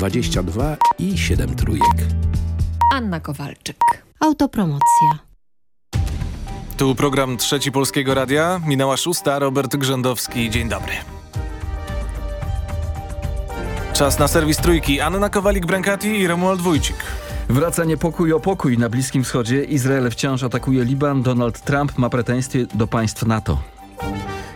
22 i 7 trójek. Anna Kowalczyk. Autopromocja. Tu program Trzeci Polskiego Radia. Minęła szósta. Robert Grzędowski. Dzień dobry. Czas na serwis Trójki. Anna Kowalik-Brankati i Romuald Wójcik. Wraca niepokój o pokój na Bliskim Wschodzie. Izrael wciąż atakuje Liban. Donald Trump ma pretensje do państw NATO.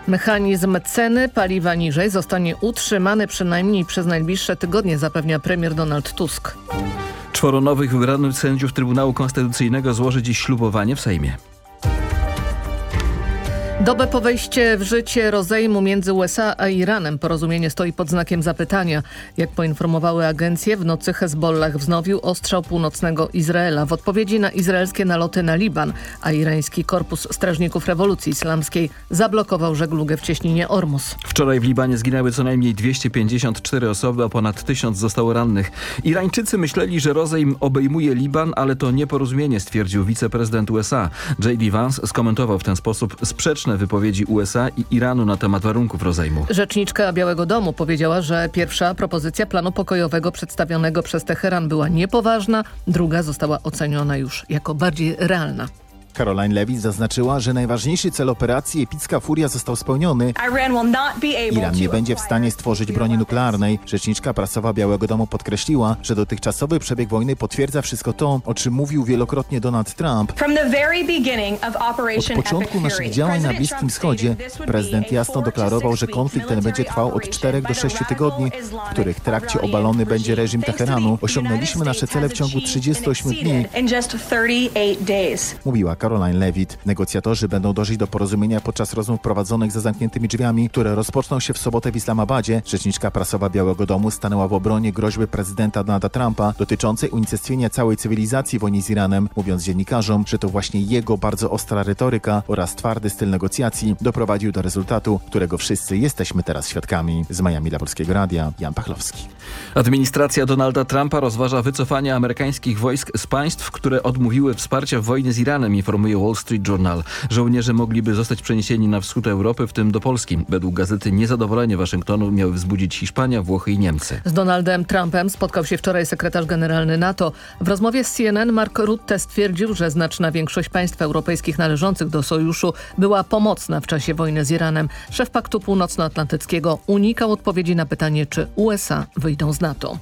Mechanizm ceny paliwa niżej zostanie utrzymany przynajmniej przez najbliższe tygodnie, zapewnia premier Donald Tusk. Czworo nowych wybranych sędziów Trybunału Konstytucyjnego złoży dziś ślubowanie w Sejmie. Dobę po wejście w życie rozejmu między USA a Iranem porozumienie stoi pod znakiem zapytania. Jak poinformowały agencje, w nocy Hezbollah wznowił ostrzał północnego Izraela w odpowiedzi na izraelskie naloty na Liban, a irański Korpus Strażników Rewolucji Islamskiej zablokował żeglugę w cieśninie Ormus. Wczoraj w Libanie zginęły co najmniej 254 osoby, a ponad 1000 zostało rannych. Irańczycy myśleli, że rozejm obejmuje Liban, ale to nieporozumienie, stwierdził wiceprezydent USA. J.D. Vance skomentował w ten sposób wypowiedzi USA i Iranu na temat warunków rozejmu. Rzeczniczka Białego Domu powiedziała, że pierwsza propozycja planu pokojowego przedstawionego przez Teheran była niepoważna, druga została oceniona już jako bardziej realna. Caroline Levitt zaznaczyła, że najważniejszy cel operacji Epicka Furia został spełniony. Iran nie będzie w stanie stworzyć broni nuklearnej. Rzeczniczka prasowa Białego Domu podkreśliła, że dotychczasowy przebieg wojny potwierdza wszystko to, o czym mówił wielokrotnie Donald Trump. Od początku naszych działań na Bliskim Wschodzie prezydent jasno deklarował, że konflikt ten będzie trwał od 4 do 6 tygodni, w których trakcie obalony będzie reżim Teheranu. Osiągnęliśmy nasze cele w ciągu 38 dni, mówiła Caroline Levitt. Negocjatorzy będą dążyć do porozumienia podczas rozmów prowadzonych za zamkniętymi drzwiami, które rozpoczną się w sobotę w Islamabadzie. Rzeczniczka prasowa Białego Domu stanęła w obronie groźby prezydenta Donalda Trumpa dotyczącej unicestwienia całej cywilizacji wojny z Iranem, mówiąc dziennikarzom, że to właśnie jego bardzo ostra retoryka oraz twardy styl negocjacji doprowadził do rezultatu, którego wszyscy jesteśmy teraz świadkami. Z Miami dla Polskiego Radia, Jan Pachlowski. Administracja Donalda Trumpa rozważa wycofanie amerykańskich wojsk z państw, które odmówiły wsparcia w wojnie z Iranem, informuje Wall Street Journal. Żołnierze mogliby zostać przeniesieni na wschód Europy, w tym do Polski. Według gazety niezadowolenie Waszyngtonu miały wzbudzić Hiszpania, Włochy i Niemcy. Z Donaldem Trumpem spotkał się wczoraj sekretarz generalny NATO. W rozmowie z CNN Mark Rutte stwierdził, że znaczna większość państw europejskich należących do sojuszu była pomocna w czasie wojny z Iranem. Szef Paktu Północnoatlantyckiego unikał odpowiedzi na pytanie, czy USA wyjdą z NATO.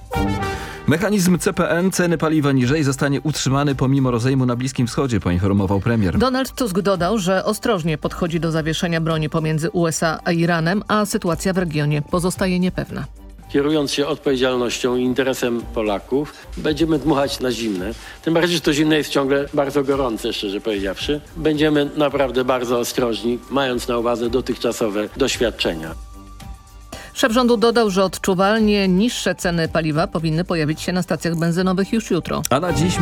Mechanizm CPN ceny paliwa niżej zostanie utrzymany pomimo rozejmu na Bliskim Wschodzie, poinformował premier. Donald Tusk dodał, że ostrożnie podchodzi do zawieszenia broni pomiędzy USA a Iranem, a sytuacja w regionie pozostaje niepewna. Kierując się odpowiedzialnością i interesem Polaków, będziemy dmuchać na zimne. Tym bardziej, że to zimne jest ciągle bardzo gorące, szczerze powiedziawszy. Będziemy naprawdę bardzo ostrożni, mając na uwadze dotychczasowe doświadczenia. Szef rządu dodał, że odczuwalnie niższe ceny paliwa powinny pojawić się na stacjach benzynowych już jutro. A na dziś...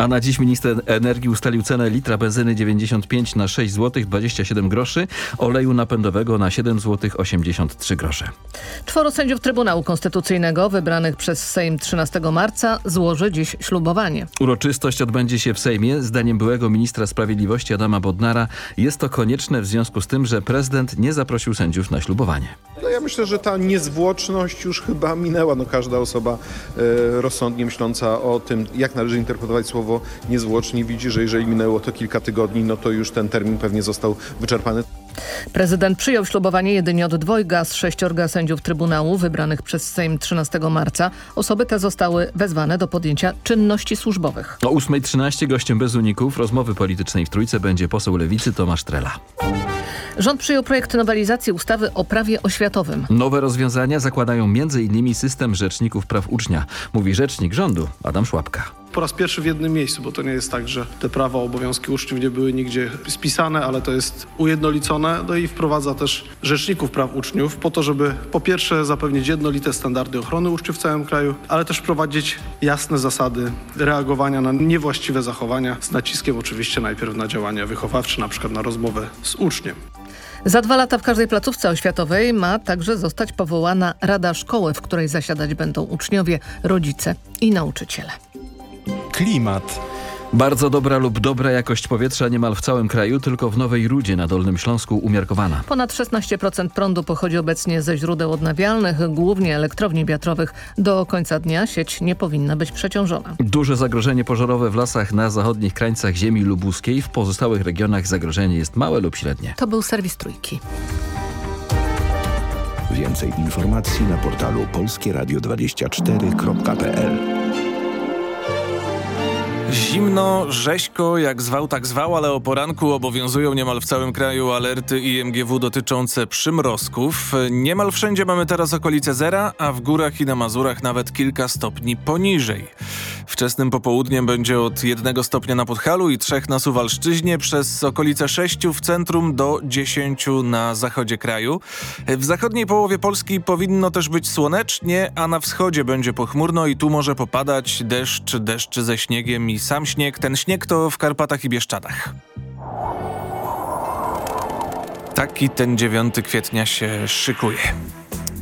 A na dziś minister energii ustalił cenę litra benzyny 95 na 6 zł 27 groszy, oleju napędowego na 7 zł 83 grosze. Czworo sędziów Trybunału Konstytucyjnego wybranych przez Sejm 13 marca złoży dziś ślubowanie. Uroczystość odbędzie się w Sejmie. Zdaniem byłego ministra sprawiedliwości Adama Bodnara jest to konieczne w związku z tym, że prezydent nie zaprosił sędziów na ślubowanie. No ja myślę, że ta niezwłoczność już chyba minęła. No każda osoba e, rozsądnie myśląca o tym, jak należy interpretować słowo niezwłocznie widzi, że jeżeli minęło to kilka tygodni, no to już ten termin pewnie został wyczerpany. Prezydent przyjął ślubowanie jedynie od dwojga z sześciorga sędziów Trybunału wybranych przez Sejm 13 marca. Osoby te zostały wezwane do podjęcia czynności służbowych. O 8.13 gościem bez uników rozmowy politycznej w Trójce będzie poseł Lewicy Tomasz Trela. Rząd przyjął projekt nowelizacji ustawy o prawie oświatowym. Nowe rozwiązania zakładają m.in. system rzeczników praw ucznia, mówi rzecznik rządu Adam Szłapka po raz pierwszy w jednym miejscu, bo to nie jest tak, że te prawa, obowiązki uczniów nie były nigdzie spisane, ale to jest ujednolicone, no i wprowadza też rzeczników praw uczniów po to, żeby po pierwsze zapewnić jednolite standardy ochrony uczniów w całym kraju, ale też wprowadzić jasne zasady reagowania na niewłaściwe zachowania z naciskiem oczywiście najpierw na działania wychowawcze, na przykład na rozmowę z uczniem. Za dwa lata w każdej placówce oświatowej ma także zostać powołana Rada Szkoły, w której zasiadać będą uczniowie, rodzice i nauczyciele. Klimat. Bardzo dobra lub dobra jakość powietrza niemal w całym kraju, tylko w Nowej Rudzie na Dolnym Śląsku umiarkowana. Ponad 16% prądu pochodzi obecnie ze źródeł odnawialnych, głównie elektrowni wiatrowych. Do końca dnia sieć nie powinna być przeciążona. Duże zagrożenie pożarowe w lasach na zachodnich krańcach ziemi lubuskiej. W pozostałych regionach zagrożenie jest małe lub średnie. To był serwis Trójki. Więcej informacji na portalu polskieradio24.pl Zimno, rzeźko, jak zwał, tak zwał, ale o poranku obowiązują niemal w całym kraju alerty IMGW dotyczące przymrozków. Niemal wszędzie mamy teraz okolice zera, a w górach i na Mazurach nawet kilka stopni poniżej. Wczesnym popołudniem będzie od jednego stopnia na Podhalu i trzech na Suwalszczyźnie, przez okolice 6 w centrum do 10 na zachodzie kraju. W zachodniej połowie Polski powinno też być słonecznie, a na wschodzie będzie pochmurno i tu może popadać deszcz, deszcz ze śniegiem i sam śnieg. Ten śnieg to w Karpatach i Bieszczadach. Taki ten 9 kwietnia się szykuje.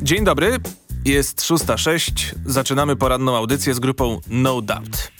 Dzień dobry, jest 6.06. Zaczynamy poranną audycję z grupą No Doubt.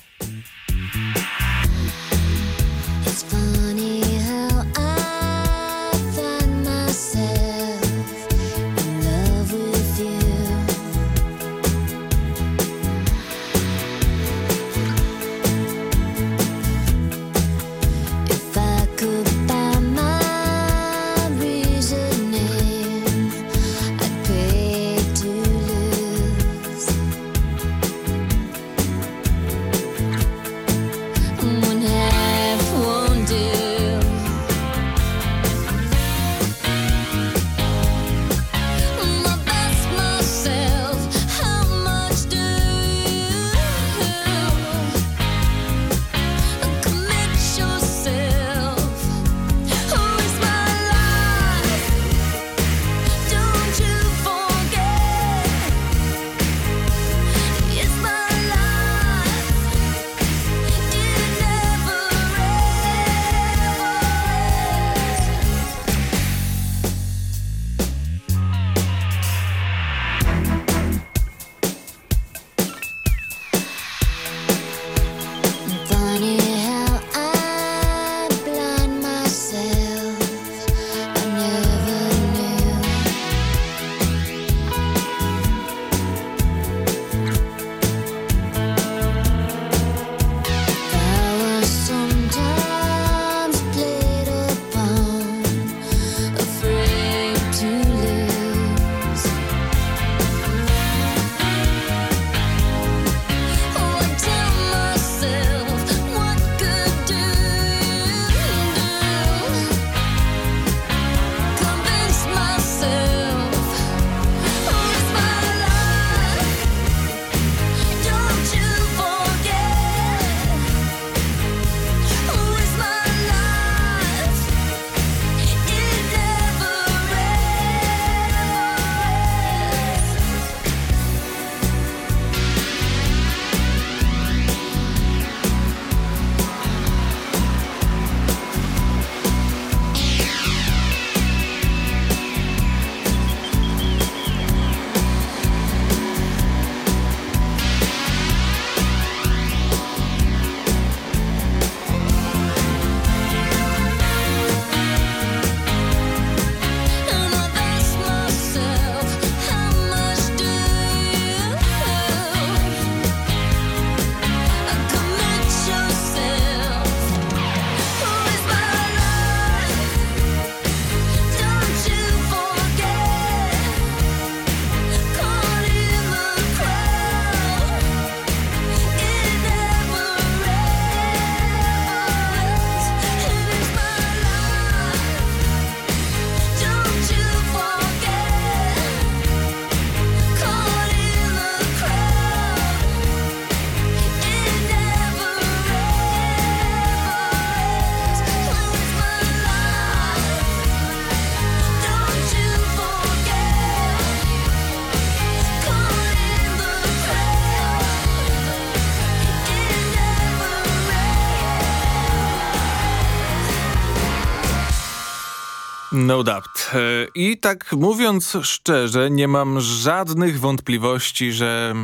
No doubt. E, I tak mówiąc szczerze, nie mam żadnych wątpliwości, że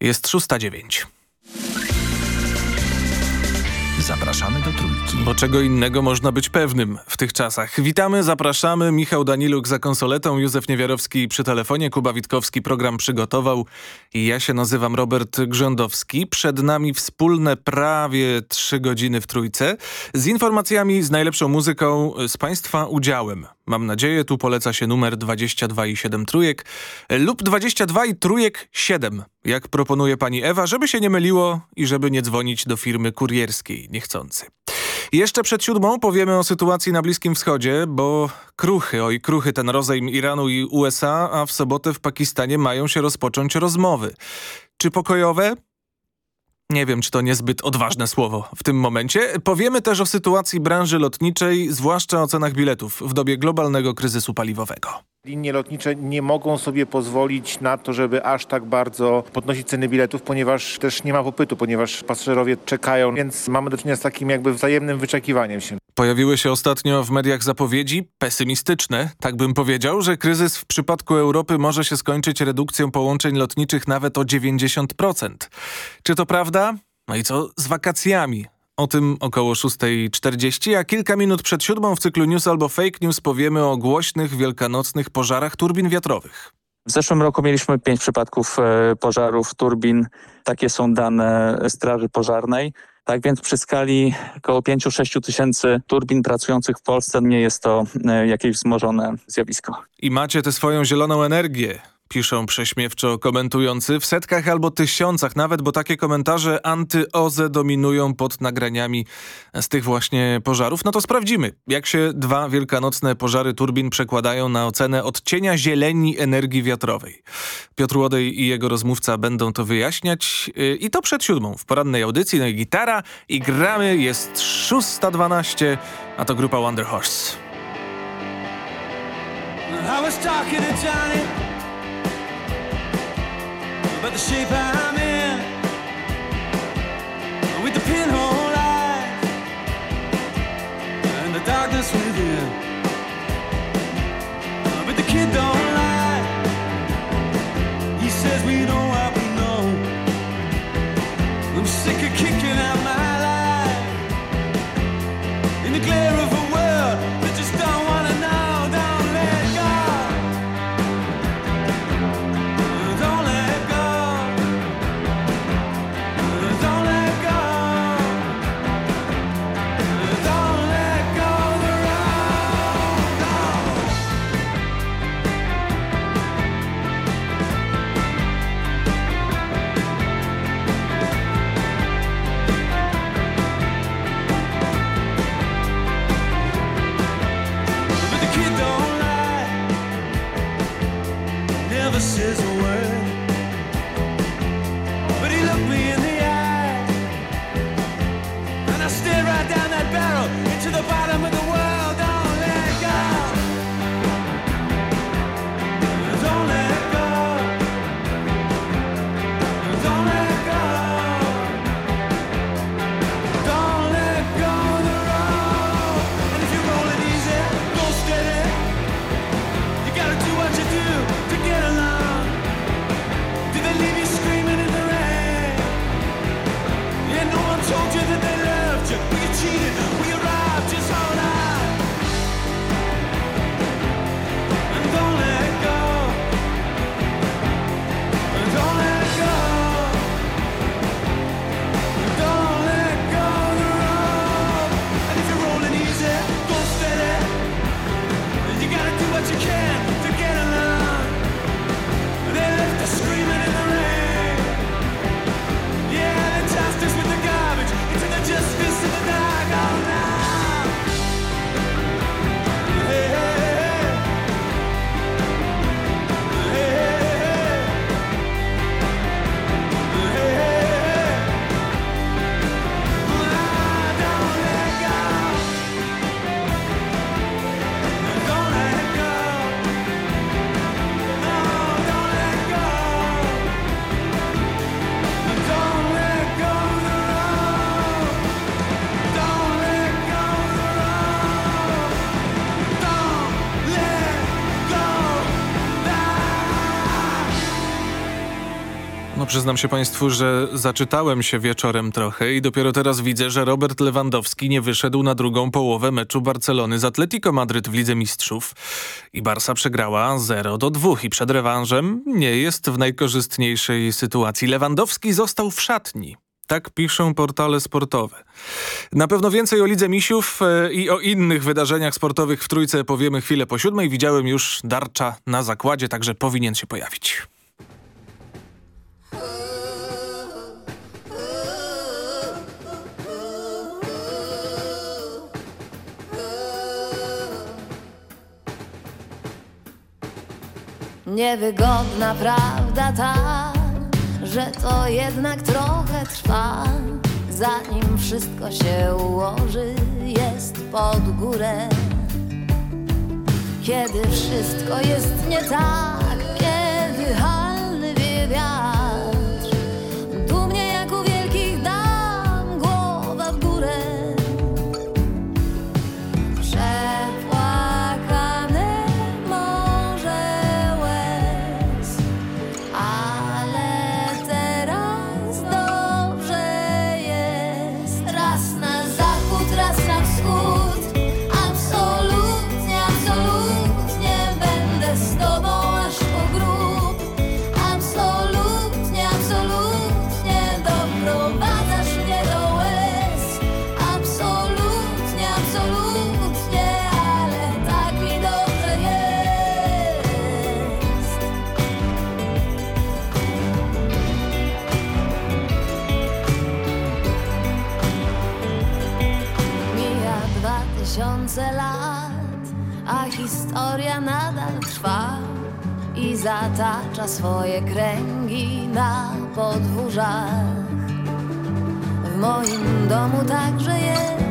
jest 6.09. Zapraszamy do Trójki. Bo czego innego można być pewnym w tych czasach. Witamy, zapraszamy. Michał Daniluk za konsoletą, Józef Niewiarowski przy telefonie, Kuba Witkowski program przygotował i ja się nazywam Robert Grzędowski. Przed nami wspólne prawie trzy godziny w Trójce z informacjami, z najlepszą muzyką, z Państwa udziałem. Mam nadzieję, tu poleca się numer 22 i 7 trójek lub 22 i trójek 7, jak proponuje pani Ewa, żeby się nie myliło i żeby nie dzwonić do firmy kurierskiej niechcący. Jeszcze przed siódmą powiemy o sytuacji na Bliskim Wschodzie, bo kruchy, oj kruchy ten rozejm Iranu i USA, a w sobotę w Pakistanie mają się rozpocząć rozmowy. Czy pokojowe? Nie wiem, czy to niezbyt odważne słowo w tym momencie. Powiemy też o sytuacji branży lotniczej, zwłaszcza o cenach biletów w dobie globalnego kryzysu paliwowego. Linie lotnicze nie mogą sobie pozwolić na to, żeby aż tak bardzo podnosić ceny biletów, ponieważ też nie ma popytu, ponieważ pasażerowie czekają, więc mamy do czynienia z takim jakby wzajemnym wyczekiwaniem się. Pojawiły się ostatnio w mediach zapowiedzi pesymistyczne, tak bym powiedział, że kryzys w przypadku Europy może się skończyć redukcją połączeń lotniczych nawet o 90%. Czy to prawda? No i co z wakacjami? O tym około 6.40, a kilka minut przed siódmą w cyklu News albo Fake News powiemy o głośnych wielkanocnych pożarach turbin wiatrowych. W zeszłym roku mieliśmy pięć przypadków e, pożarów turbin. Takie są dane Straży Pożarnej. Tak więc przy skali około 5-6 tysięcy turbin pracujących w Polsce nie jest to e, jakieś wzmożone zjawisko. I macie tę swoją zieloną energię piszą prześmiewczo komentujący, w setkach albo tysiącach nawet, bo takie komentarze anty-OZE dominują pod nagraniami z tych właśnie pożarów. No to sprawdzimy, jak się dwa wielkanocne pożary turbin przekładają na ocenę odcienia zieleni energii wiatrowej. Piotr Łodej i jego rozmówca będą to wyjaśniać i to przed siódmą w porannej audycji. No i gitara i gramy, jest 6.12, a to grupa Wonder Horse. I was talking to Johnny but the shape I'm in with the pinhole eyes and the darkness within. But the kid don't lie. He says we know what we know. I'm sick of kicking out my life in the glare of przyznam się Państwu, że zaczytałem się wieczorem trochę i dopiero teraz widzę, że Robert Lewandowski nie wyszedł na drugą połowę meczu Barcelony z Atletico Madryt w Lidze Mistrzów. I Barsa przegrała 0 do 2 i przed rewanżem nie jest w najkorzystniejszej sytuacji. Lewandowski został w szatni. Tak piszą portale sportowe. Na pewno więcej o Lidze Misiów e, i o innych wydarzeniach sportowych w Trójce powiemy chwilę po siódmej. Widziałem już Darcza na zakładzie, także powinien się pojawić. Niewygodna prawda ta, że to jednak trochę trwa, zanim wszystko się ułoży, jest pod górę. Kiedy wszystko jest nie tak, zatacza swoje kręgi na podwórzach. W moim domu także jest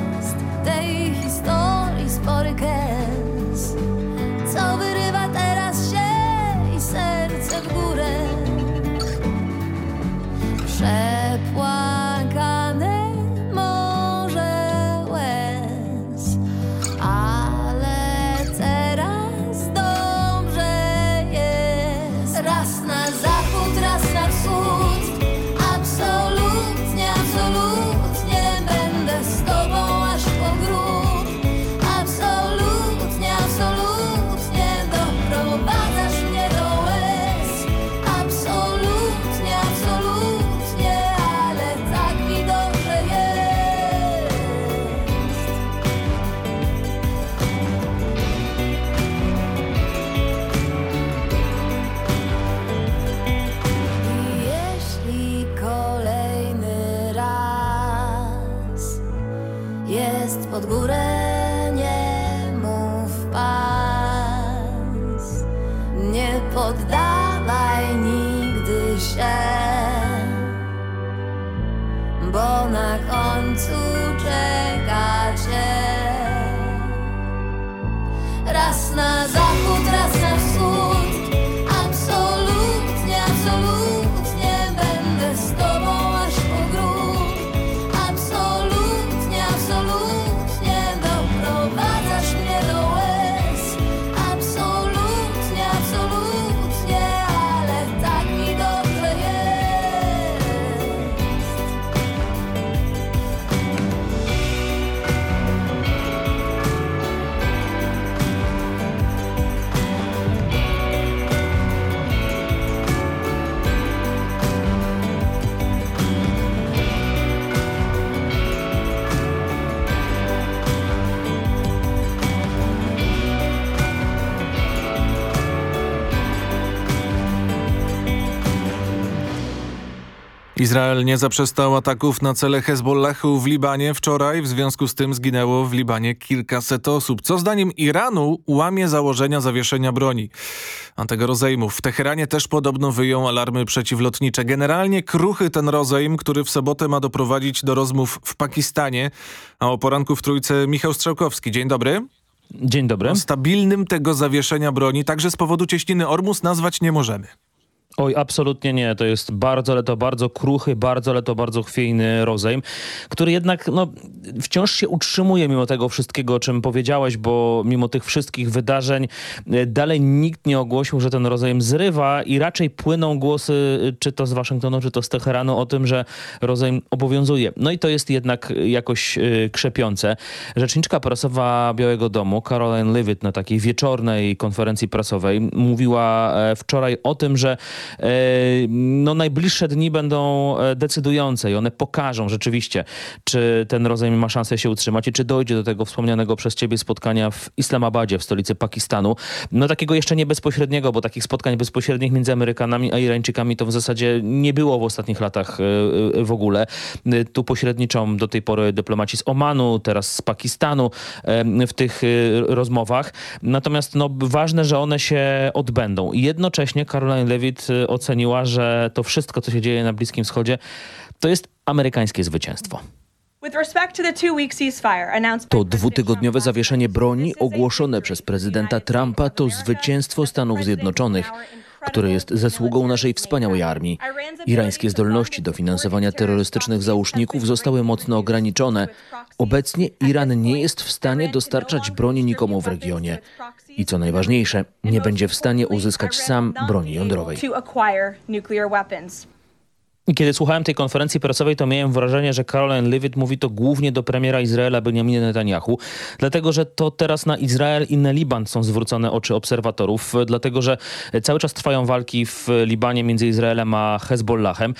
Izrael nie zaprzestał ataków na cele Hezbollahu w Libanie wczoraj. W związku z tym zginęło w Libanie kilkaset osób, co zdaniem Iranu łamie założenia zawieszenia broni. A tego rozejmu w Teheranie też podobno wyją alarmy przeciwlotnicze. Generalnie kruchy ten rozejm, który w sobotę ma doprowadzić do rozmów w Pakistanie. A o poranku w Trójce Michał Strzałkowski. Dzień dobry. Dzień dobry. O stabilnym tego zawieszenia broni, także z powodu cieśniny Ormus nazwać nie możemy. Oj, absolutnie nie. To jest bardzo, ale to bardzo kruchy, bardzo, ale to bardzo chwiejny rozejm, który jednak no, wciąż się utrzymuje mimo tego wszystkiego, o czym powiedziałeś, bo mimo tych wszystkich wydarzeń e, dalej nikt nie ogłosił, że ten rozejm zrywa i raczej płyną głosy, e, czy to z Waszyngtonu, czy to z Teheranu o tym, że rozejm obowiązuje. No i to jest jednak jakoś e, krzepiące. Rzeczniczka prasowa Białego Domu, Caroline Levitt, na takiej wieczornej konferencji prasowej mówiła wczoraj o tym, że no najbliższe dni będą e, decydujące i one pokażą rzeczywiście, czy ten rozejm ma szansę się utrzymać i czy dojdzie do tego wspomnianego przez ciebie spotkania w Islamabadzie, w stolicy Pakistanu. No takiego jeszcze nie bezpośredniego, bo takich spotkań bezpośrednich między Amerykanami a Irańczykami to w zasadzie nie było w ostatnich latach e, w ogóle. Tu pośredniczą do tej pory dyplomaci z Omanu, teraz z Pakistanu w tych rozmowach. Natomiast no, ważne, że one się odbędą. I jednocześnie Caroline Levitt oceniła, że to wszystko, co się dzieje na Bliskim Wschodzie, to jest amerykańskie zwycięstwo. To dwutygodniowe zawieszenie broni ogłoszone przez prezydenta Trumpa to zwycięstwo Stanów Zjednoczonych które jest zasługą naszej wspaniałej armii. Irańskie zdolności do finansowania terrorystycznych załóżników zostały mocno ograniczone. Obecnie Iran nie jest w stanie dostarczać broni nikomu w regionie. I co najważniejsze, nie będzie w stanie uzyskać sam broni jądrowej. Kiedy słuchałem tej konferencji prasowej, to miałem wrażenie, że Caroline Levitt mówi to głównie do premiera Izraela Benjamina Netanyahu, dlatego że to teraz na Izrael i na Liban są zwrócone oczy obserwatorów, dlatego że cały czas trwają walki w Libanie między Izraelem a Hezbollahem.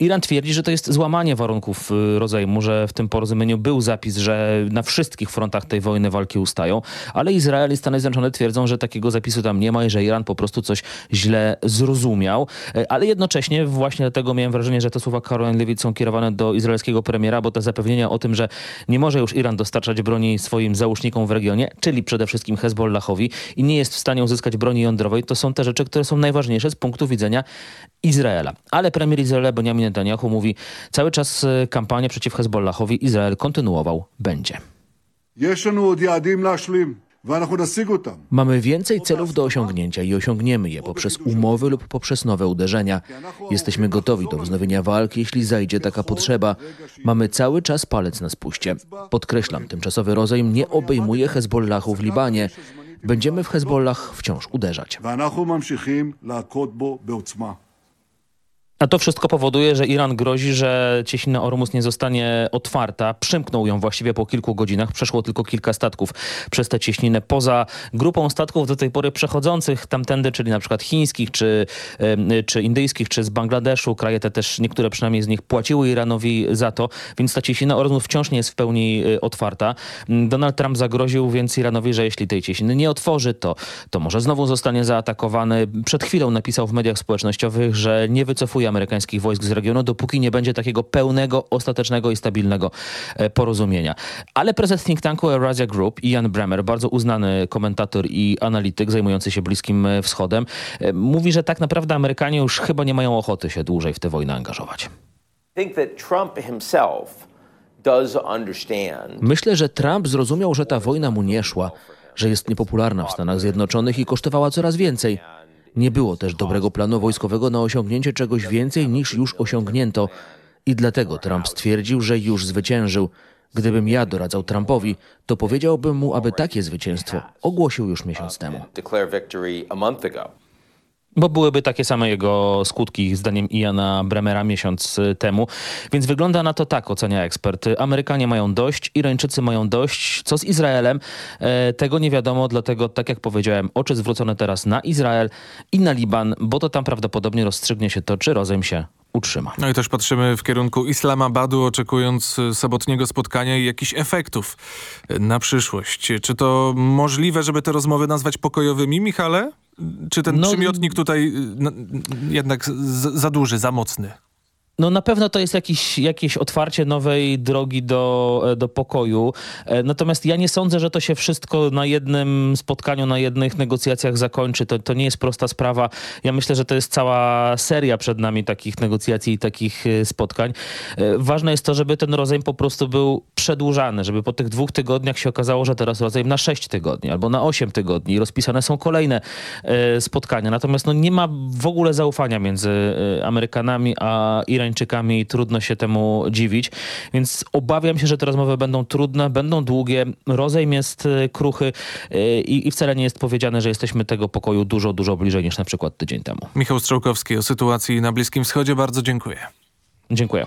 Iran twierdzi, że to jest złamanie warunków y, rozejmu, że w tym porozumieniu był zapis, że na wszystkich frontach tej wojny walki ustają, ale Izrael i Stany Zjednoczone twierdzą, że takiego zapisu tam nie ma i że Iran po prostu coś źle zrozumiał, e, ale jednocześnie właśnie dlatego miałem wrażenie, wrażenie, że te słowa Caroline Levitt są kierowane do izraelskiego premiera, bo te zapewnienia o tym, że nie może już Iran dostarczać broni swoim załóżnikom w regionie, czyli przede wszystkim Hezbollahowi i nie jest w stanie uzyskać broni jądrowej, to są te rzeczy, które są najważniejsze z punktu widzenia Izraela. Ale premier Izraela Benjamin Netanyahu mówi, cały czas e, kampanię przeciw Hezbollahowi Izrael kontynuował, będzie. Mamy więcej celów do osiągnięcia i osiągniemy je poprzez umowy lub poprzez nowe uderzenia. Jesteśmy gotowi do wznowienia walki, jeśli zajdzie taka potrzeba. Mamy cały czas palec na spuście. Podkreślam, tymczasowy rozejm nie obejmuje Hezbollahu w Libanie. Będziemy w Hezbollah wciąż uderzać. A to wszystko powoduje, że Iran grozi, że cieśnina Ormus nie zostanie otwarta. Przymknął ją właściwie po kilku godzinach. Przeszło tylko kilka statków przez tę cieśninę. Poza grupą statków do tej pory przechodzących tamtędy, czyli na przykład chińskich, czy, czy indyjskich, czy z Bangladeszu. Kraje te też, niektóre przynajmniej z nich płaciły Iranowi za to, więc ta cieśnina Ormus wciąż nie jest w pełni y, otwarta. Donald Trump zagroził więc Iranowi, że jeśli tej cieśniny nie otworzy, to, to może znowu zostanie zaatakowany. Przed chwilą napisał w mediach społecznościowych, że nie wycofuje amerykańskich wojsk z regionu, dopóki nie będzie takiego pełnego, ostatecznego i stabilnego e, porozumienia. Ale prezes think tanku Eurasia Group, Ian Bremer, bardzo uznany komentator i analityk zajmujący się Bliskim e, Wschodem, e, mówi, że tak naprawdę Amerykanie już chyba nie mają ochoty się dłużej w tę wojnę angażować. Myślę, że Trump zrozumiał, że ta wojna mu nie szła, że jest niepopularna w Stanach Zjednoczonych i kosztowała coraz więcej. Nie było też dobrego planu wojskowego na osiągnięcie czegoś więcej niż już osiągnięto. I dlatego Trump stwierdził, że już zwyciężył. Gdybym ja doradzał Trumpowi, to powiedziałbym mu, aby takie zwycięstwo ogłosił już miesiąc temu bo byłyby takie same jego skutki, zdaniem Iana Bremera miesiąc y, temu. Więc wygląda na to tak, ocenia ekspert. Amerykanie mają dość, Irańczycy mają dość. Co z Izraelem? E, tego nie wiadomo, dlatego, tak jak powiedziałem, oczy zwrócone teraz na Izrael i na Liban, bo to tam prawdopodobnie rozstrzygnie się to, czy rozejm się utrzyma. No i też patrzymy w kierunku Islamabadu, oczekując y, sobotniego spotkania i jakichś efektów y, na przyszłość. Czy to możliwe, żeby te rozmowy nazwać pokojowymi, Michale? Czy ten no, przymiotnik tutaj no, jednak za duży, za mocny? No na pewno to jest jakiś, jakieś otwarcie nowej drogi do, e, do pokoju. E, natomiast ja nie sądzę, że to się wszystko na jednym spotkaniu, na jednych negocjacjach zakończy. To, to nie jest prosta sprawa. Ja myślę, że to jest cała seria przed nami takich negocjacji i takich spotkań. Ważne jest to, żeby ten rozejm po prostu był przedłużany, żeby po tych dwóch tygodniach się okazało, że teraz rozejm na sześć tygodni albo na osiem tygodni i rozpisane są kolejne e, spotkania. Natomiast no, nie ma w ogóle zaufania między e, Amerykanami a Irańczykami i trudno się temu dziwić. Więc obawiam się, że te rozmowy będą trudne, będą długie. Rozejm jest e, kruchy e, i, i wcale nie jest powiedziane, że jesteśmy tego pokoju dużo, dużo bliżej niż na przykład tydzień temu. Michał Strzałkowski o sytuacji na Bliskim Wschodzie. Bardzo dziękuję. Dziękuję.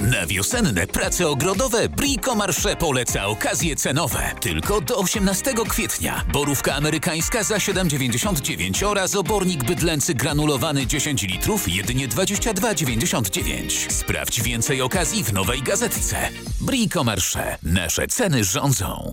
Na wiosenne prace ogrodowe Brico Marché poleca okazje cenowe. Tylko do 18 kwietnia. Borówka amerykańska za 7,99 oraz obornik bydlęcy granulowany 10 litrów jedynie 22,99. Sprawdź więcej okazji w nowej gazetce. Brico Marché. Nasze ceny rządzą.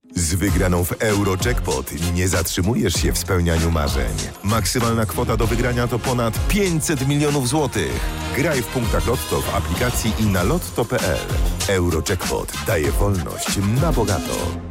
Z wygraną w Eurojackpot nie zatrzymujesz się w spełnianiu marzeń. Maksymalna kwota do wygrania to ponad 500 milionów złotych. Graj w punktach Lotto w aplikacji i na lotto.pl. Eurojackpot daje wolność na bogato.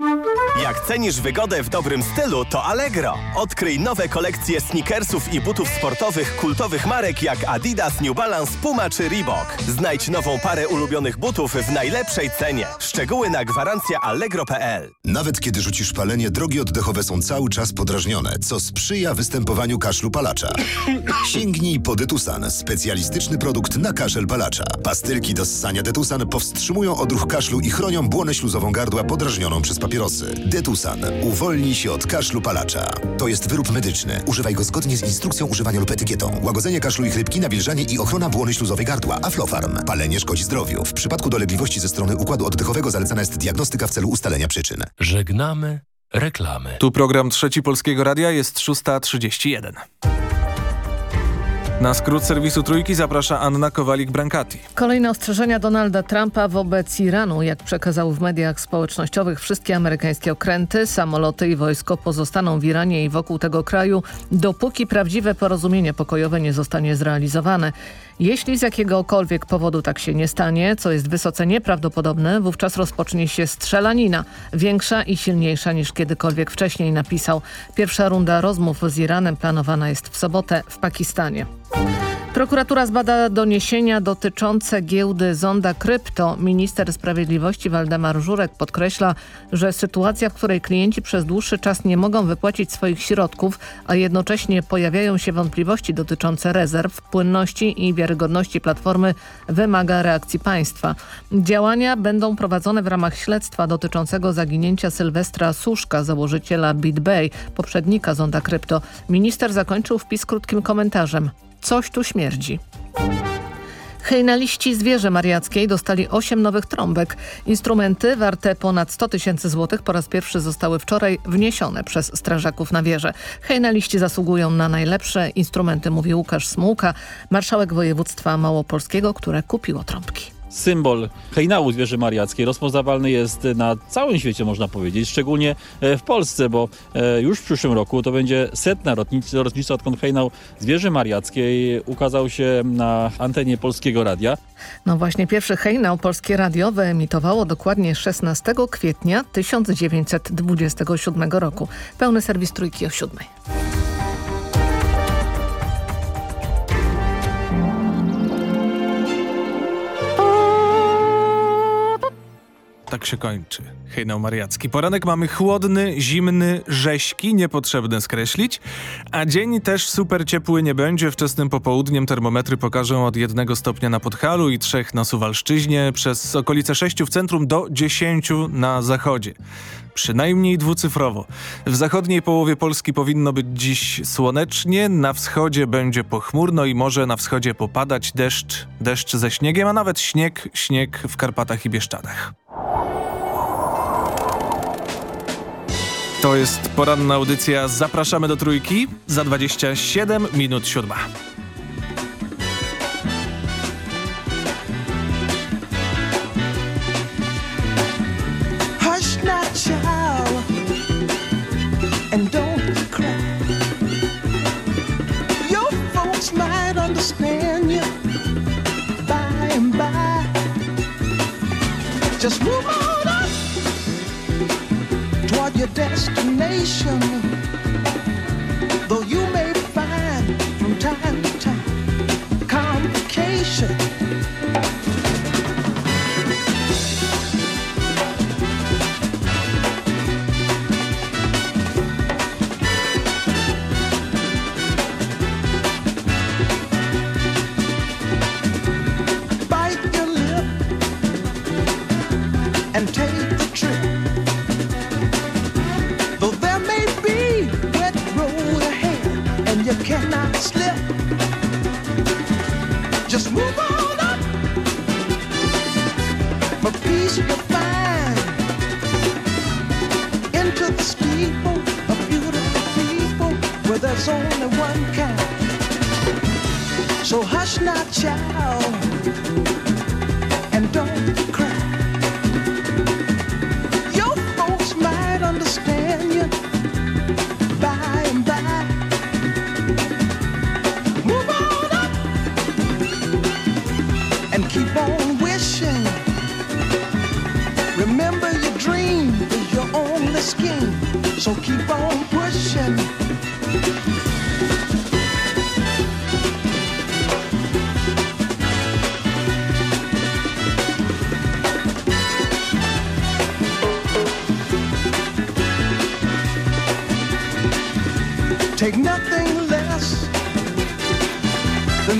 Mm-hmm. Jak cenisz wygodę w dobrym stylu, to Allegro. Odkryj nowe kolekcje sneakersów i butów sportowych kultowych marek jak Adidas, New Balance, Puma czy Reebok. Znajdź nową parę ulubionych butów w najlepszej cenie. Szczegóły na gwarancja allegro.pl. Nawet kiedy rzucisz palenie, drogi oddechowe są cały czas podrażnione, co sprzyja występowaniu kaszlu palacza. Sięgnij po Detusan, specjalistyczny produkt na kaszel palacza. Pastylki do ssania Detusan powstrzymują odruch kaszlu i chronią błonę śluzową gardła podrażnioną przez papierosy. Detusan. Uwolnij się od kaszlu palacza. To jest wyrób medyczny. Używaj go zgodnie z instrukcją używania lub etykietą. Łagodzenie kaszlu i chrypki, nawilżanie i ochrona błony śluzowej gardła. Aflofarm. Palenie szkodzi zdrowiu. W przypadku dolegliwości ze strony układu oddechowego zalecana jest diagnostyka w celu ustalenia przyczyn. Żegnamy reklamy. Tu program Trzeci Polskiego Radia jest 6.31. Na skrót serwisu Trójki zaprasza Anna Kowalik-Brankati. Kolejne ostrzeżenia Donalda Trumpa wobec Iranu. Jak przekazał w mediach społecznościowych, wszystkie amerykańskie okręty, samoloty i wojsko pozostaną w Iranie i wokół tego kraju, dopóki prawdziwe porozumienie pokojowe nie zostanie zrealizowane. Jeśli z jakiegokolwiek powodu tak się nie stanie, co jest wysoce nieprawdopodobne, wówczas rozpocznie się strzelanina, większa i silniejsza niż kiedykolwiek wcześniej, napisał. Pierwsza runda rozmów z Iranem planowana jest w sobotę w Pakistanie. Prokuratura zbada doniesienia dotyczące giełdy Zonda Krypto. Minister Sprawiedliwości Waldemar Żurek podkreśla, że sytuacja, w której klienci przez dłuższy czas nie mogą wypłacić swoich środków, a jednocześnie pojawiają się wątpliwości dotyczące rezerw, płynności i wiarygodności platformy, wymaga reakcji państwa. Działania będą prowadzone w ramach śledztwa dotyczącego zaginięcia Sylwestra Suszka, założyciela BitBay, poprzednika Zonda Krypto. Minister zakończył wpis krótkim komentarzem. Coś tu śmierdzi. Hejnaliści zwierzy mariackiej dostali 8 nowych trąbek. Instrumenty warte ponad 100 tysięcy złotych po raz pierwszy zostały wczoraj wniesione przez strażaków na wieżę. Hejnaliści zasługują na najlepsze instrumenty, mówi Łukasz Smułka, marszałek województwa małopolskiego, które kupiło trąbki symbol hejnału zwierzy mariackiej rozpoznawalny jest na całym świecie, można powiedzieć, szczególnie w Polsce, bo już w przyszłym roku to będzie setna rocznica, odkąd hejnał zwierzy mariackiej ukazał się na antenie Polskiego Radia. No właśnie, pierwszy hejnał Polskie Radio wyemitowało dokładnie 16 kwietnia 1927 roku. Pełny serwis Trójki o siódmej. Tak się kończy. Hejnał Mariacki. Poranek mamy chłodny, zimny, rześki, niepotrzebne skreślić, a dzień też super ciepły nie będzie. Wczesnym popołudniem termometry pokażą od jednego stopnia na Podhalu i trzech na Suwalszczyźnie, przez okolice 6 w centrum do 10 na zachodzie. Przynajmniej dwucyfrowo. W zachodniej połowie Polski powinno być dziś słonecznie, na wschodzie będzie pochmurno i może na wschodzie popadać deszcz, deszcz ze śniegiem, a nawet śnieg, śnieg w Karpatach i Bieszczadach. To jest poranna audycja. Zapraszamy do trójki za 27 minut siódma. and don't cry. Your folks might understand you by and by. Just move on up toward your destination.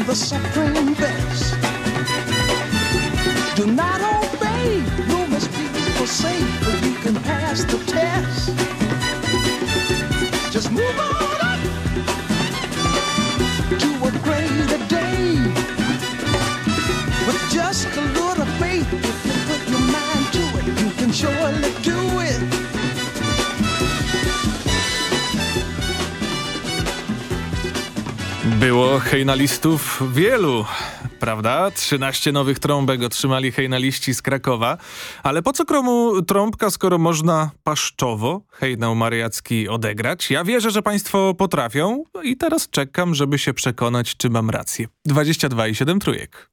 the suffering best. Do not obey, you must be forsaken, but you can pass the test. Było hejnalistów wielu, prawda? 13 nowych trąbek otrzymali hejnaliści z Krakowa. Ale po co kromu trąbka, skoro można paszczowo hejnał mariacki odegrać? Ja wierzę, że państwo potrafią i teraz czekam, żeby się przekonać, czy mam rację. 22 i 7 trójek.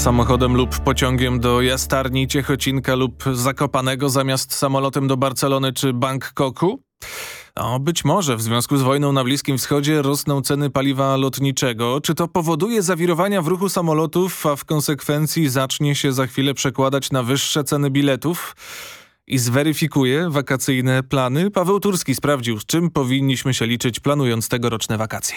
Samochodem lub pociągiem do Jastarni, Ciechocinka lub Zakopanego zamiast samolotem do Barcelony czy Bangkoku? O, być może w związku z wojną na Bliskim Wschodzie rosną ceny paliwa lotniczego. Czy to powoduje zawirowania w ruchu samolotów, a w konsekwencji zacznie się za chwilę przekładać na wyższe ceny biletów? I zweryfikuje wakacyjne plany? Paweł Turski sprawdził, z czym powinniśmy się liczyć planując tegoroczne wakacje.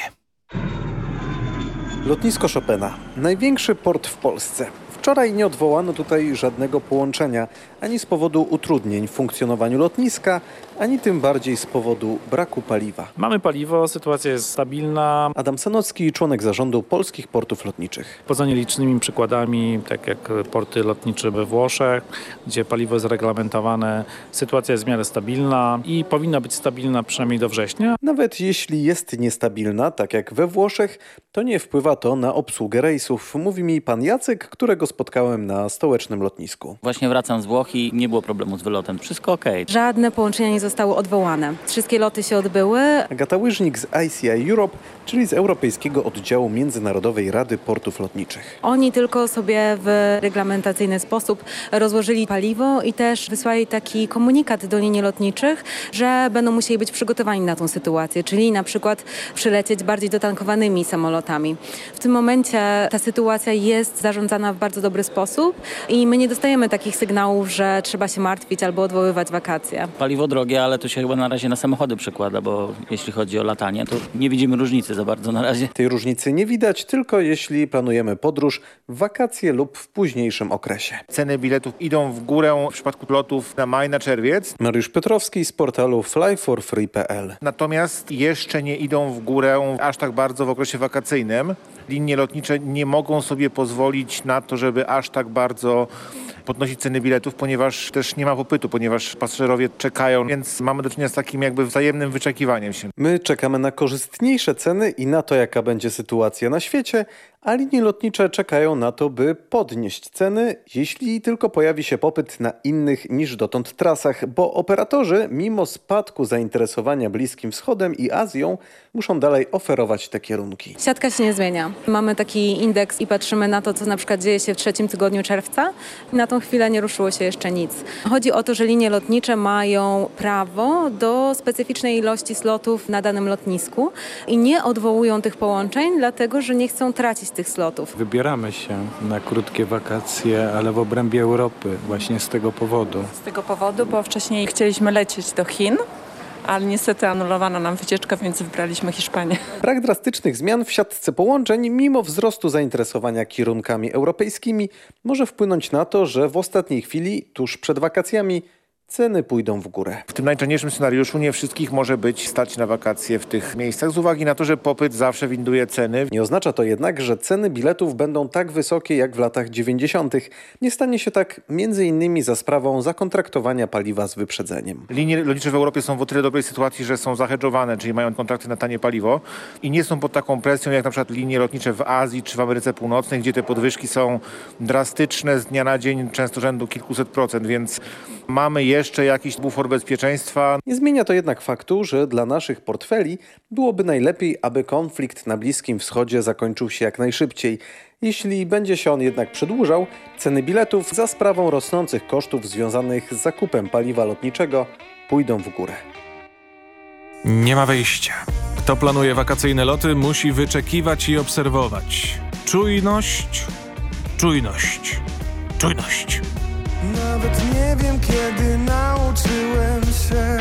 Lotnisko Chopina. Największy port w Polsce. Wczoraj nie odwołano tutaj żadnego połączenia, ani z powodu utrudnień w funkcjonowaniu lotniska, ani tym bardziej z powodu braku paliwa. Mamy paliwo, sytuacja jest stabilna. Adam Sanocki, członek zarządu polskich portów lotniczych. Poza nielicznymi przykładami, tak jak porty lotnicze we Włoszech, gdzie paliwo jest reglamentowane, sytuacja jest w miarę stabilna i powinna być stabilna przynajmniej do września. Nawet jeśli jest niestabilna, tak jak we Włoszech, to nie wpływa to na obsługę rejsów, mówi mi pan Jacek, którego spotkałem na stołecznym lotnisku. Właśnie wracam z Włoch i nie było problemu z wylotem. Wszystko ok. Żadne połączenia nie zostały odwołane. Wszystkie loty się odbyły. Agata Łyżnik z ICI Europe, czyli z Europejskiego Oddziału Międzynarodowej Rady Portów Lotniczych. Oni tylko sobie w reglamentacyjny sposób rozłożyli paliwo i też wysłali taki komunikat do linii lotniczych, że będą musieli być przygotowani na tą sytuację, czyli na przykład przylecieć bardziej dotankowanymi samolotami. W tym momencie ta sytuacja jest zarządzana w bardzo dobry sposób i my nie dostajemy takich sygnałów, że trzeba się martwić albo odwoływać wakacje. Paliwo drogie, ale to się chyba na razie na samochody przekłada, bo jeśli chodzi o latanie, to nie widzimy różnicy za bardzo na razie. Tej różnicy nie widać tylko jeśli planujemy podróż w wakacje lub w późniejszym okresie. Ceny biletów idą w górę w przypadku lotów na maj, na czerwiec. Mariusz Piotrowski z portalu flyforfree.pl Natomiast jeszcze nie idą w górę aż tak bardzo w okresie wakacyjnym. Linie lotnicze nie mogą sobie pozwolić na to, żeby aż tak bardzo podnosić ceny biletów, ponieważ też nie ma popytu, ponieważ pasażerowie czekają, więc mamy do czynienia z takim jakby wzajemnym wyczekiwaniem się. My czekamy na korzystniejsze ceny i na to, jaka będzie sytuacja na świecie, a linie lotnicze czekają na to, by podnieść ceny, jeśli tylko pojawi się popyt na innych niż dotąd trasach, bo operatorzy, mimo spadku zainteresowania Bliskim Wschodem i Azją, muszą dalej oferować te kierunki. Siatka się nie zmienia. Mamy taki indeks i patrzymy na to, co na przykład dzieje się w trzecim tygodniu czerwca. Na tą chwilę nie ruszyło się jeszcze nic. Chodzi o to, że linie lotnicze mają prawo do specyficznej ilości slotów na danym lotnisku i nie odwołują tych połączeń, dlatego że nie chcą tracić tych slotów. Wybieramy się na krótkie wakacje, ale w obrębie Europy właśnie z tego powodu. Z tego powodu, bo wcześniej chcieliśmy lecieć do Chin, ale niestety anulowano nam wycieczkę, więc wybraliśmy Hiszpanię. Brak drastycznych zmian w siatce połączeń, mimo wzrostu zainteresowania kierunkami europejskimi, może wpłynąć na to, że w ostatniej chwili, tuż przed wakacjami, ceny pójdą w górę. W tym najczarniejszym scenariuszu nie wszystkich może być stać na wakacje w tych miejscach z uwagi na to, że popyt zawsze winduje ceny. Nie oznacza to jednak, że ceny biletów będą tak wysokie jak w latach 90. Nie stanie się tak między innymi za sprawą zakontraktowania paliwa z wyprzedzeniem. Linie lotnicze w Europie są w o tyle dobrej sytuacji, że są zahedżowane, czyli mają kontrakty na tanie paliwo i nie są pod taką presją jak na przykład linie lotnicze w Azji czy w Ameryce Północnej, gdzie te podwyżki są drastyczne z dnia na dzień, często rzędu kilkuset procent, więc mamy jeszcze jakiś bufor bezpieczeństwa. Nie zmienia to jednak faktu, że dla naszych portfeli byłoby najlepiej, aby konflikt na Bliskim Wschodzie zakończył się jak najszybciej. Jeśli będzie się on jednak przedłużał, ceny biletów za sprawą rosnących kosztów związanych z zakupem paliwa lotniczego pójdą w górę. Nie ma wyjścia. Kto planuje wakacyjne loty, musi wyczekiwać i obserwować. Czujność, czujność, czujność. Nawet nie wiem kiedy nauczyłem się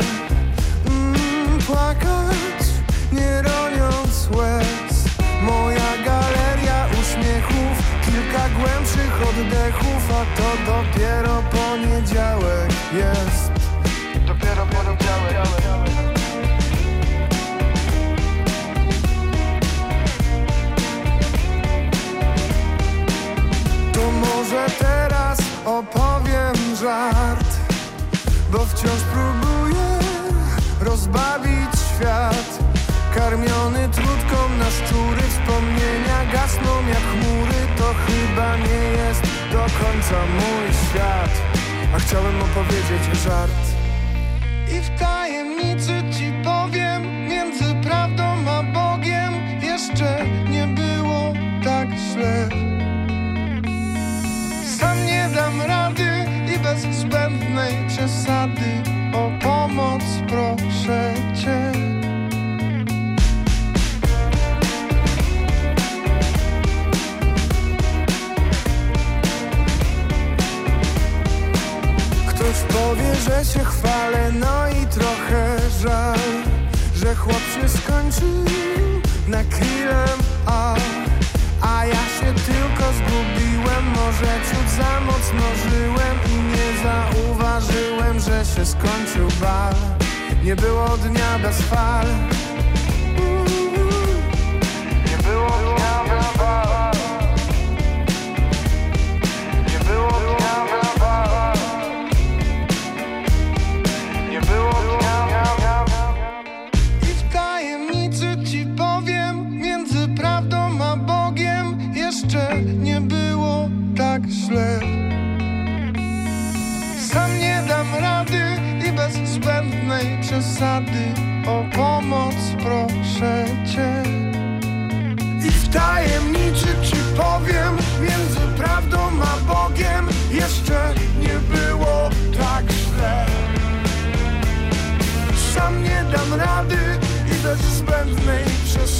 mm, płakać, nie roniąc łez. Moja galeria uśmiechów, kilka głębszych oddechów, a to dopiero poniedziałek jest. Dopiero poniedziałek. To może teraz opowiem żart Bo wciąż próbuję rozbawić świat. Karmiony trutką na szczury Wspomnienia gasną jak chmury. To chyba nie jest do końca mój świat. A chciałem opowiedzieć żart. I w tajemnicy błędnej przesady. O pomoc proszę Cię. Ktoś powie, że się chwalę No i trochę żal Że chłop się skończył na krillem a, ja się tylko zgubiłem Może ciut za mocno żyłem i nie zauważyłem, że się skończył bal. Nie było dnia bez fal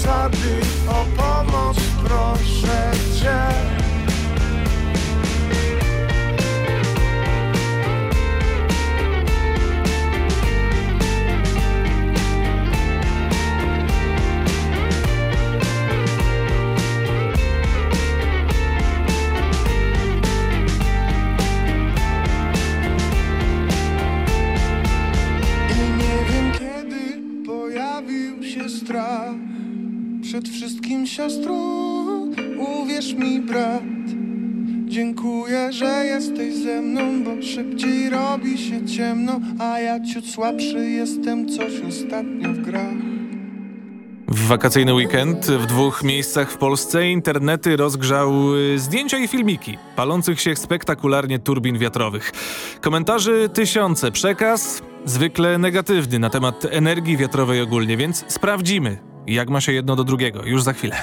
przesady siostro, uwierz mi brat Dziękuję, że jesteś ze mną, bo szybciej robi się ciemno A ja ciut słabszy jestem coś ostatnio w grach W wakacyjny weekend w dwóch miejscach w Polsce internety rozgrzały zdjęcia i filmiki palących się spektakularnie turbin wiatrowych. Komentarzy tysiące, przekaz zwykle negatywny na temat energii wiatrowej ogólnie, więc sprawdzimy, jak ma się jedno do drugiego już za chwilę.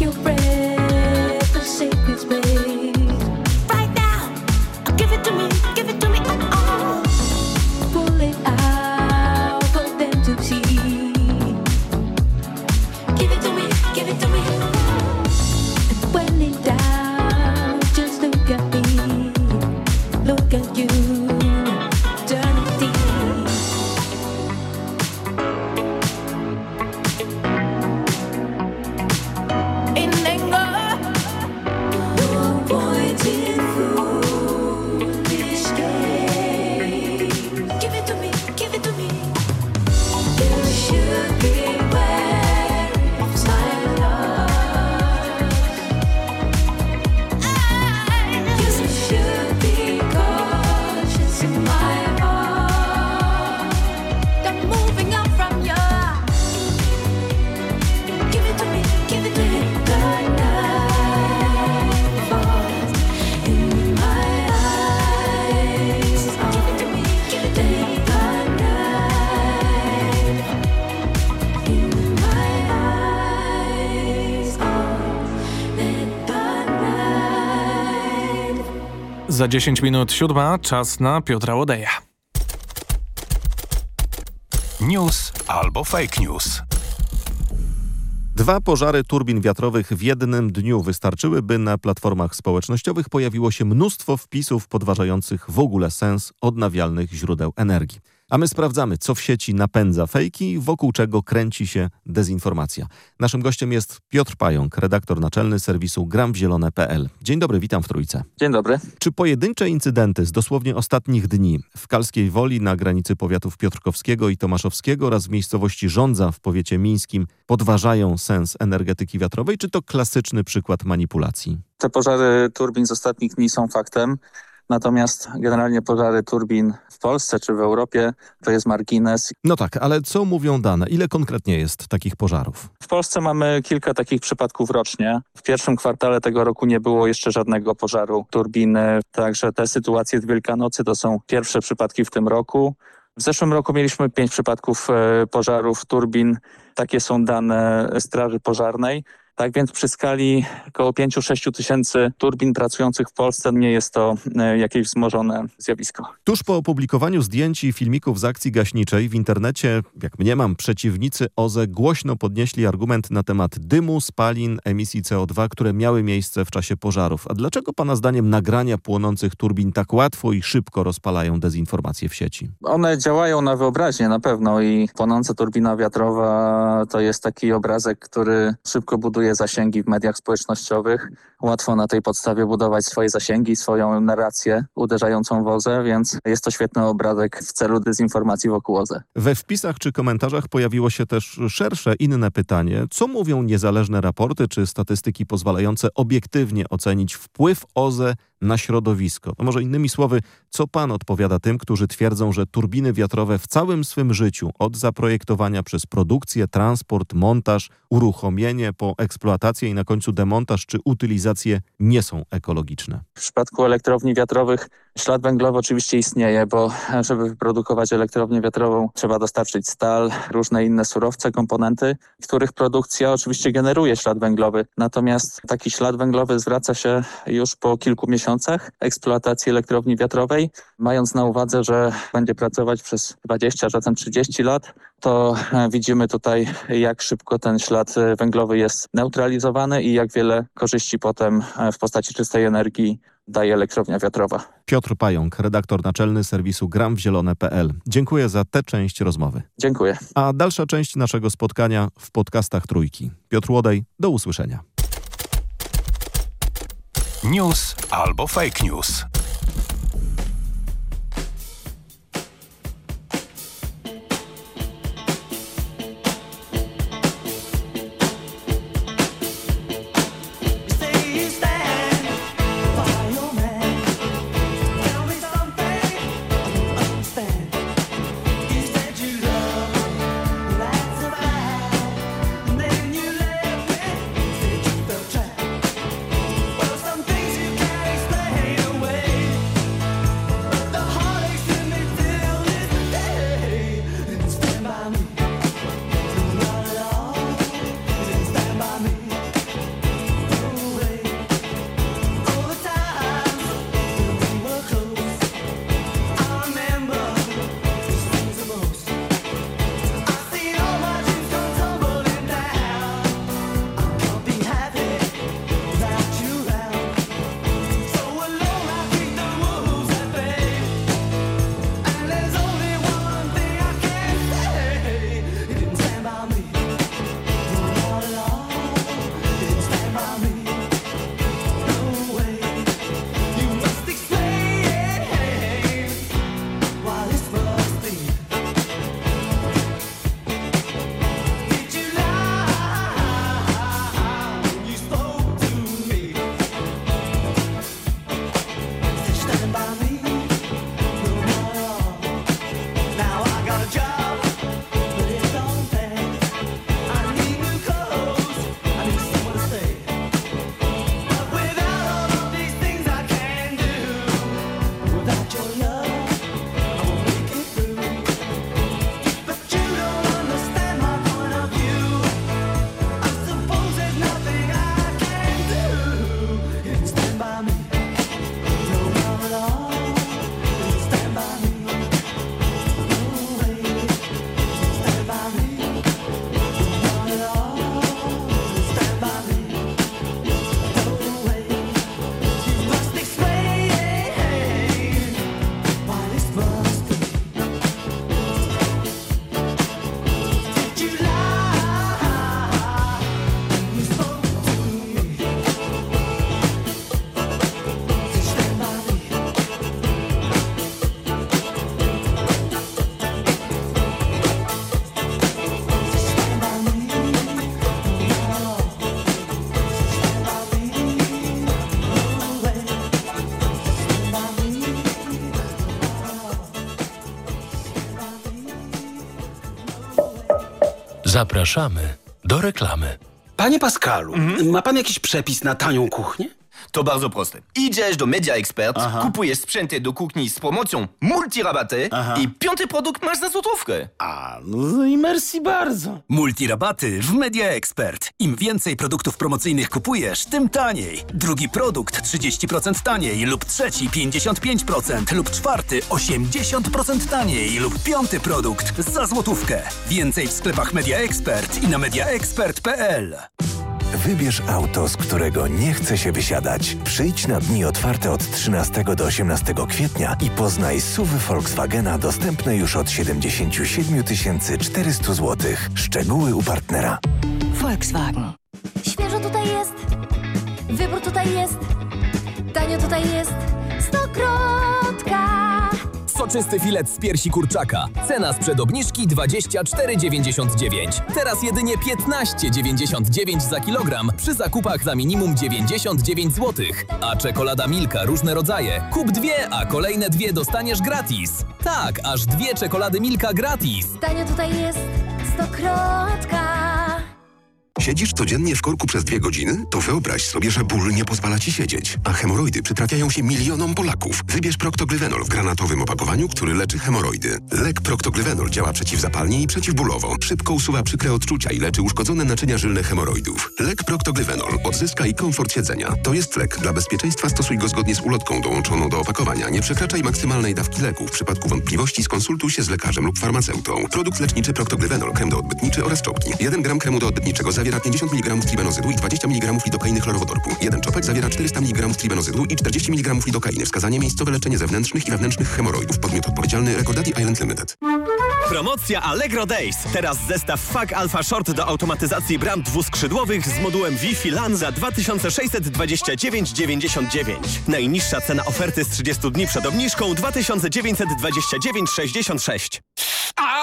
your friend. Za 10 minut siódma, czas na Piotra Łodeja. News albo fake news. Dwa pożary turbin wiatrowych w jednym dniu wystarczyły, by na platformach społecznościowych pojawiło się mnóstwo wpisów podważających w ogóle sens odnawialnych źródeł energii. A my sprawdzamy, co w sieci napędza fejki, wokół czego kręci się dezinformacja. Naszym gościem jest Piotr Pająk, redaktor naczelny serwisu gramwzielone.pl. Dzień dobry, witam w Trójce. Dzień dobry. Czy pojedyncze incydenty z dosłownie ostatnich dni w Kalskiej Woli na granicy powiatów Piotrkowskiego i Tomaszowskiego oraz w miejscowości Żądza w powiecie mińskim podważają sens energetyki wiatrowej, czy to klasyczny przykład manipulacji? Te pożary turbin z ostatnich dni są faktem. Natomiast generalnie pożary turbin w Polsce czy w Europie to jest margines. No tak, ale co mówią dane? Ile konkretnie jest takich pożarów? W Polsce mamy kilka takich przypadków rocznie. W pierwszym kwartale tego roku nie było jeszcze żadnego pożaru turbiny, także te sytuacje z Wielkanocy to są pierwsze przypadki w tym roku. W zeszłym roku mieliśmy pięć przypadków e, pożarów turbin. Takie są dane Straży Pożarnej. Tak więc przy skali około 5-6 tysięcy turbin pracujących w Polsce nie jest to e, jakieś wzmożone zjawisko. Tuż po opublikowaniu zdjęć i filmików z akcji gaśniczej w internecie, jak mniemam, przeciwnicy OZE głośno podnieśli argument na temat dymu, spalin, emisji CO2, które miały miejsce w czasie pożarów. A dlaczego pana zdaniem nagrania płonących turbin tak łatwo i szybko rozpalają dezinformację w sieci? One działają na wyobraźnię na pewno i płonąca turbina wiatrowa to jest taki obrazek, który szybko buduje zasięgi w mediach społecznościowych. Łatwo na tej podstawie budować swoje zasięgi, swoją narrację uderzającą w OZE, więc jest to świetny obrazek w celu dezinformacji wokół OZE. We wpisach czy komentarzach pojawiło się też szersze, inne pytanie. Co mówią niezależne raporty czy statystyki pozwalające obiektywnie ocenić wpływ OZE na środowisko? No może innymi słowy, co pan odpowiada tym, którzy twierdzą, że turbiny wiatrowe w całym swym życiu, od zaprojektowania przez produkcję, transport, montaż, uruchomienie po eksploatację i na końcu demontaż czy utylizację nie są ekologiczne? W przypadku elektrowni wiatrowych ślad węglowy oczywiście istnieje, bo żeby wyprodukować elektrownię wiatrową trzeba dostarczyć stal, różne inne surowce, komponenty, których produkcja oczywiście generuje ślad węglowy. Natomiast taki ślad węglowy zwraca się już po kilku miesiącach eksploatacji elektrowni wiatrowej. Mając na uwadze, że będzie pracować przez 20, czasem 30 lat, to widzimy tutaj, jak szybko ten ślad węglowy jest neutralizowany i jak wiele korzyści potem w postaci czystej energii daje elektrownia wiatrowa. Piotr Pająk, redaktor naczelny serwisu gramwzielone.pl. Dziękuję za tę część rozmowy. Dziękuję. A dalsza część naszego spotkania w podcastach Trójki. Piotr Łodej, do usłyszenia. News albo fake news. Zapraszamy do reklamy. Panie Pascalu, ma pan jakiś przepis na tanią kuchnię? To bardzo proste. Idziesz do Media Expert, kupujesz sprzęty do kuchni z promocją multirabaty i piąty produkt masz za złotówkę. A, no i merci bardzo. Multirabaty w Media Expert. Im więcej produktów promocyjnych kupujesz, tym taniej. Drugi produkt 30% taniej lub trzeci 55% lub czwarty 80% taniej lub piąty produkt za złotówkę. Więcej w sklepach Media Expert i na mediaexpert.pl. Wybierz auto, z którego nie chce się wysiadać. Przyjdź na dni otwarte od 13 do 18 kwietnia i poznaj SUVy Volkswagena dostępne już od 77 400 zł. Szczegóły u partnera. Volkswagen. Świeżo tutaj jest, wybór tutaj jest, tanio tutaj jest, stokrotka. Soczysty filet z piersi kurczaka. Cena sprzed obniżki 24,99. Teraz jedynie 15,99 za kilogram przy zakupach za minimum 99 zł. A czekolada Milka różne rodzaje. Kup dwie, a kolejne dwie dostaniesz gratis. Tak, aż dwie czekolady Milka gratis. Tanio tutaj jest, stokrotka. Siedzisz codziennie w korku przez dwie godziny? To wyobraź sobie, że ból nie pozwala ci siedzieć. A hemoroidy przytrafiają się milionom Polaków. Wybierz Proctoglyvenol w granatowym opakowaniu, który leczy hemoroidy. Lek Proctoglyvenol działa przeciwzapalnie i przeciwbólowo. Szybko usuwa przykre odczucia i leczy uszkodzone naczynia żylne hemoroidów. Lek Proctoglyvenol odzyskaj komfort siedzenia. To jest lek. Dla bezpieczeństwa stosuj go zgodnie z ulotką dołączoną do opakowania. Nie przekraczaj maksymalnej dawki leku. W przypadku wątpliwości skonsultuj się z lekarzem lub farmaceutą. Produkt leczniczy Proctoglyvenol, krem doodbytniczy oraz czopki. 1 gram kremu doodbytniczego zawiera 50 mg tribenozydu i 20 mg lidokainy chlorowodorku. Jeden czopek zawiera 400 mg tribenozydu i 40 mg lidokainy. Wskazanie miejscowe leczenie zewnętrznych i wewnętrznych hemoroidów. Podmiot odpowiedzialny Recordati Island Limited. Promocja Allegro Days. Teraz zestaw FAG Alpha Short do automatyzacji bram dwuskrzydłowych z modułem Wi-Fi LAN za 2629,99. Najniższa cena oferty z 30 dni przed obniżką 2929,66.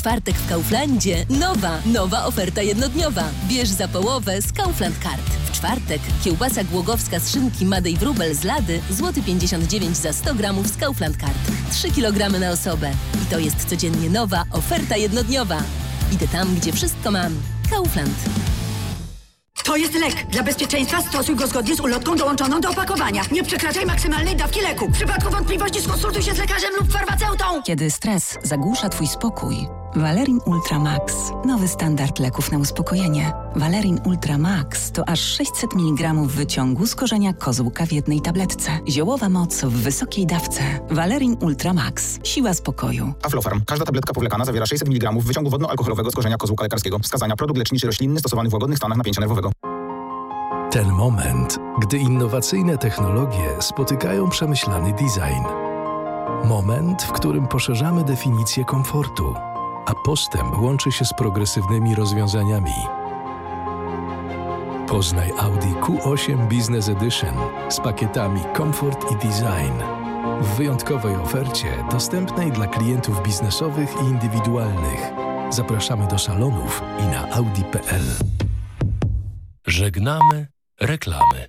W czwartek w Kauflandzie nowa, nowa oferta jednodniowa. Bierz za połowę z Kaufland Card. W czwartek kiełbasa głogowska z szynki Madej Wróbel z Lady, złoty 59 za 100 gramów z Kaufland Card. 3 kg na osobę. I to jest codziennie nowa oferta jednodniowa. Idę tam, gdzie wszystko mam. Kaufland. To jest lek. Dla bezpieczeństwa stosuj go zgodnie z ulotką dołączoną do opakowania. Nie przekraczaj maksymalnej dawki leku. W przypadku wątpliwości skonsultuj się z lekarzem lub farmaceutą. Kiedy stres zagłusza Twój spokój, Valerin Ultra Max. Nowy standard leków na uspokojenie. Valerin Ultra Max to aż 600 mg wyciągu z korzenia kozłka w jednej tabletce. Ziołowa moc w wysokiej dawce. Valerin Ultra Max. Siła spokoju. Aflofarm. Każda tabletka powlekana zawiera 600 mg wyciągu wodno-alkoholowego z korzenia kozłka lekarskiego. Wskazania. Produkt leczniczy roślinny stosowany w łagodnych stanach napięcia nerwowego. Ten moment, gdy innowacyjne technologie spotykają przemyślany design. Moment, w którym poszerzamy definicję komfortu, a postęp łączy się z progresywnymi rozwiązaniami. Poznaj Audi Q8 Business Edition z pakietami Comfort i Design. W wyjątkowej ofercie dostępnej dla klientów biznesowych i indywidualnych. Zapraszamy do salonów i na audi.pl. Żegnamy reklamy.